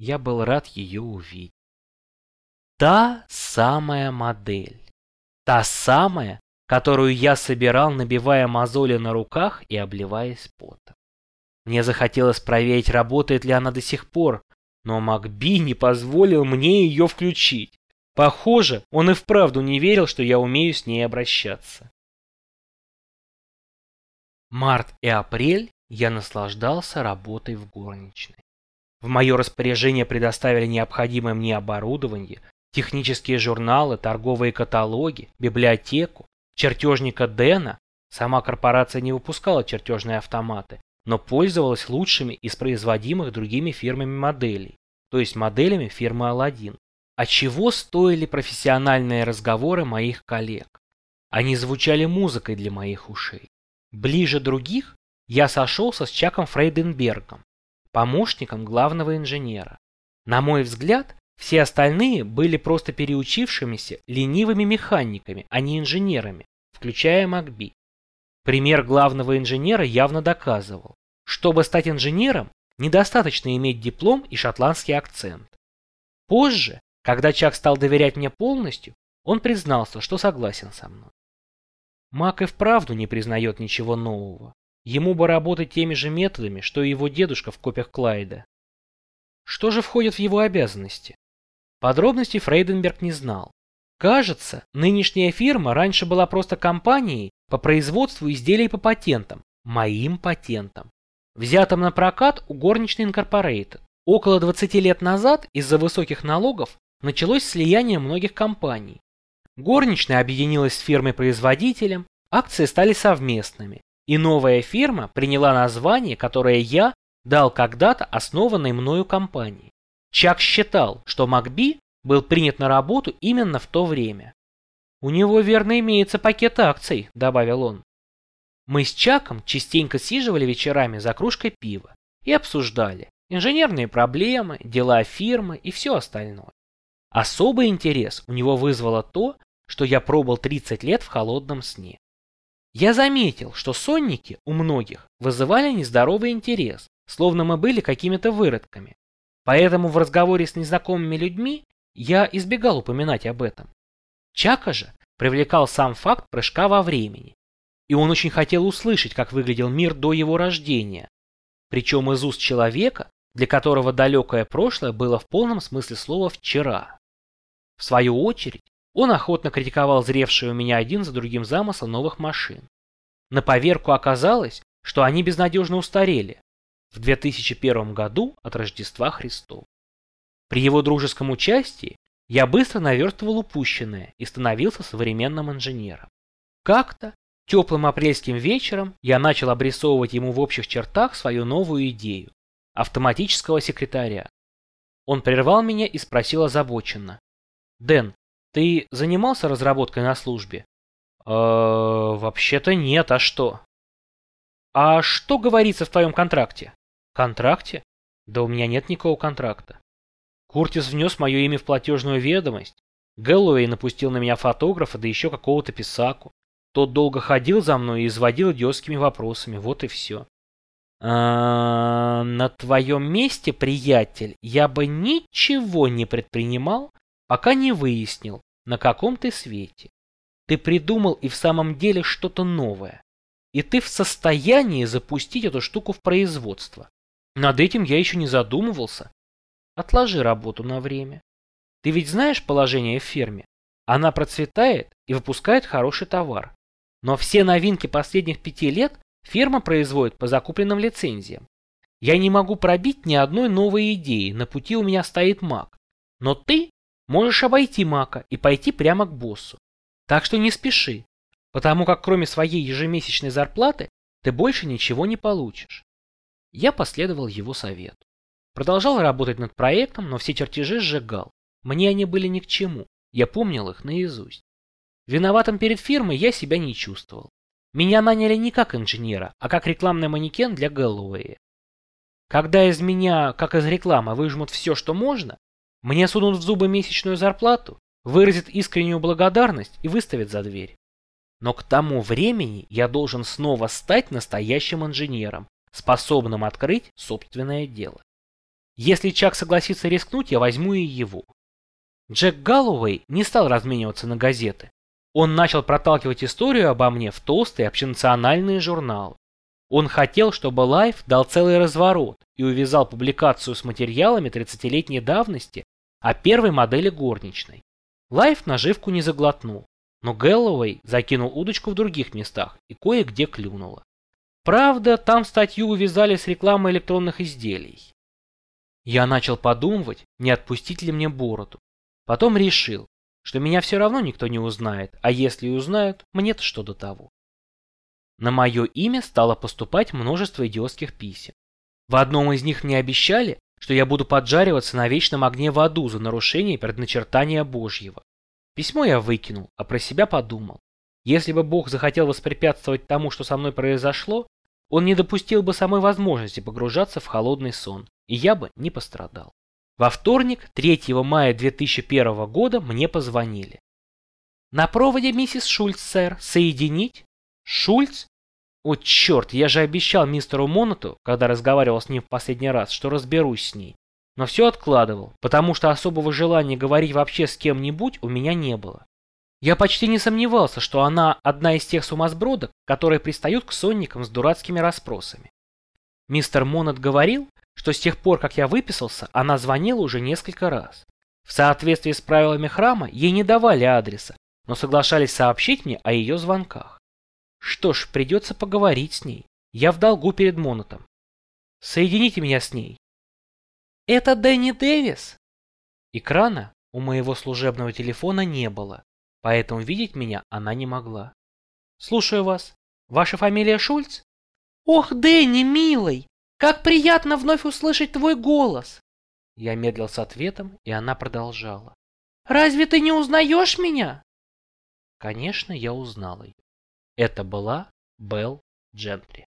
я был рад ее увидеть. Та самая модель. Та самая, которую я собирал, набивая мозоли на руках и обливаясь потом. Мне захотелось проверить, работает ли она до сих пор, но Макби не позволил мне ее включить. Похоже, он и вправду не верил, что я умею с ней обращаться. Март и апрель я наслаждался работой в горничной. В мое распоряжение предоставили необходимое мне оборудование, технические журналы, торговые каталоги, библиотеку, чертежника Дэна. Сама корпорация не выпускала чертежные автоматы, но пользовалась лучшими из производимых другими фирмами моделей, то есть моделями фирмы Алладин. А чего стоили профессиональные разговоры моих коллег? Они звучали музыкой для моих ушей. Ближе других я сошелся с Чаком Фрейденбергом, помощником главного инженера. На мой взгляд, все остальные были просто переучившимися ленивыми механиками, а не инженерами, включая Макби. Пример главного инженера явно доказывал, чтобы стать инженером, недостаточно иметь диплом и шотландский акцент. Позже, когда Чак стал доверять мне полностью, он признался, что согласен со мной. Мак и вправду не признает ничего нового. Ему бы работать теми же методами, что и его дедушка в копиях Клайда. Что же входит в его обязанности? Подробностей Фрейденберг не знал. Кажется, нынешняя фирма раньше была просто компанией по производству изделий по патентам, моим патентам, взятым на прокат у горничной Инкорпорейтед. Около 20 лет назад из-за высоких налогов началось слияние многих компаний. Горничная объединилась с фирмой-производителем, акции стали совместными, и новая фирма приняла название, которое я дал когда-то основанной мною компании. Чак считал, что Макби был принят на работу именно в то время. «У него верно имеется пакет акций», — добавил он. Мы с Чаком частенько сиживали вечерами за кружкой пива и обсуждали инженерные проблемы, дела фирмы и все остальное. Особый интерес у него вызвало то, что я пробыл 30 лет в холодном сне. Я заметил, что сонники у многих вызывали нездоровый интерес, словно мы были какими-то выродками. Поэтому в разговоре с незнакомыми людьми я избегал упоминать об этом. Чака же привлекал сам факт прыжка во времени, и он очень хотел услышать, как выглядел мир до его рождения, причем из уст человека, для которого далекое прошлое было в полном смысле слова «вчера». В свою очередь, он охотно критиковал зревшие у меня один за другим замысл новых машин. На поверку оказалось, что они безнадежно устарели в 2001 году от Рождества Христова. При его дружеском участии я быстро наверстывал упущенное и становился современным инженером. Как-то теплым апрельским вечером я начал обрисовывать ему в общих чертах свою новую идею – автоматического секретаря. Он прервал меня и спросил озабоченно. «Дэн, ты занимался разработкой на службе? Э, вообще-то нет, а что? А что говорится в твоем контракте? Контракте? Да у меня нет никакого контракта. Куртис внес мое имя в платежную ведомость. Гэллоуэй напустил на меня фотографа, да еще какого-то писаку. Тот долго ходил за мной и изводил идиотскими вопросами. Вот и все. А, на твоем месте, приятель, я бы ничего не предпринимал, пока не выяснил, на каком ты свете. Ты придумал и в самом деле что-то новое. И ты в состоянии запустить эту штуку в производство. Над этим я еще не задумывался. Отложи работу на время. Ты ведь знаешь положение в ферме? Она процветает и выпускает хороший товар. Но все новинки последних пяти лет ферма производит по закупленным лицензиям. Я не могу пробить ни одной новой идеи, на пути у меня стоит маг. Но ты Можешь обойти Мака и пойти прямо к боссу. Так что не спеши, потому как кроме своей ежемесячной зарплаты ты больше ничего не получишь. Я последовал его совету. Продолжал работать над проектом, но все чертежи сжигал. Мне они были ни к чему, я помнил их наизусть. Виноватым перед фирмой я себя не чувствовал. Меня наняли не как инженера, а как рекламный манекен для Гэллоуэя. Когда из меня, как из рекламы, выжмут все, что можно, мне сунут в зубы месячную зарплату, выразят искреннюю благодарность и выставят за дверь. Но к тому времени я должен снова стать настоящим инженером, способным открыть собственное дело. Если Чак согласится рискнуть, я возьму и его. Джек Галлоуэй не стал размениваться на газеты. Он начал проталкивать историю обо мне в толстые общенациональные журналы. Он хотел, чтобы Life дал целый разворот и увязал публикацию с материалами 30-летней давности о первой модели горничной. Лайф наживку не заглотнул, но Гэллоуэй закинул удочку в других местах и кое-где клюнуло. Правда, там статью увязали с рекламой электронных изделий. Я начал подумывать, не отпустить ли мне бороду. Потом решил, что меня все равно никто не узнает, а если и узнают, мне-то что до того. На мое имя стало поступать множество идиотских писем. В одном из них мне обещали, что я буду поджариваться на вечном огне в аду за нарушение предначертания Божьего. Письмо я выкинул, а про себя подумал. Если бы Бог захотел воспрепятствовать тому, что со мной произошло, он не допустил бы самой возможности погружаться в холодный сон, и я бы не пострадал. Во вторник, 3 мая 2001 года, мне позвонили. «На проводе миссис Шульц, сэр. Соединить?» «Шульц? О, черт, я же обещал мистеру Моноту, когда разговаривал с ним в последний раз, что разберусь с ней. Но все откладывал, потому что особого желания говорить вообще с кем-нибудь у меня не было. Я почти не сомневался, что она одна из тех сумасбродок, которые пристают к сонникам с дурацкими расспросами. Мистер Монот говорил, что с тех пор, как я выписался, она звонила уже несколько раз. В соответствии с правилами храма ей не давали адреса, но соглашались сообщить мне о ее звонках. Что ж, придется поговорить с ней. Я в долгу перед Монотом. Соедините меня с ней. Это Дэнни Дэвис? Экрана у моего служебного телефона не было, поэтому видеть меня она не могла. Слушаю вас. Ваша фамилия Шульц? Ох, Дэнни, милый, как приятно вновь услышать твой голос. Я медлил с ответом, и она продолжала. Разве ты не узнаешь меня? Конечно, я узнал ее. Это была Белл Джентри.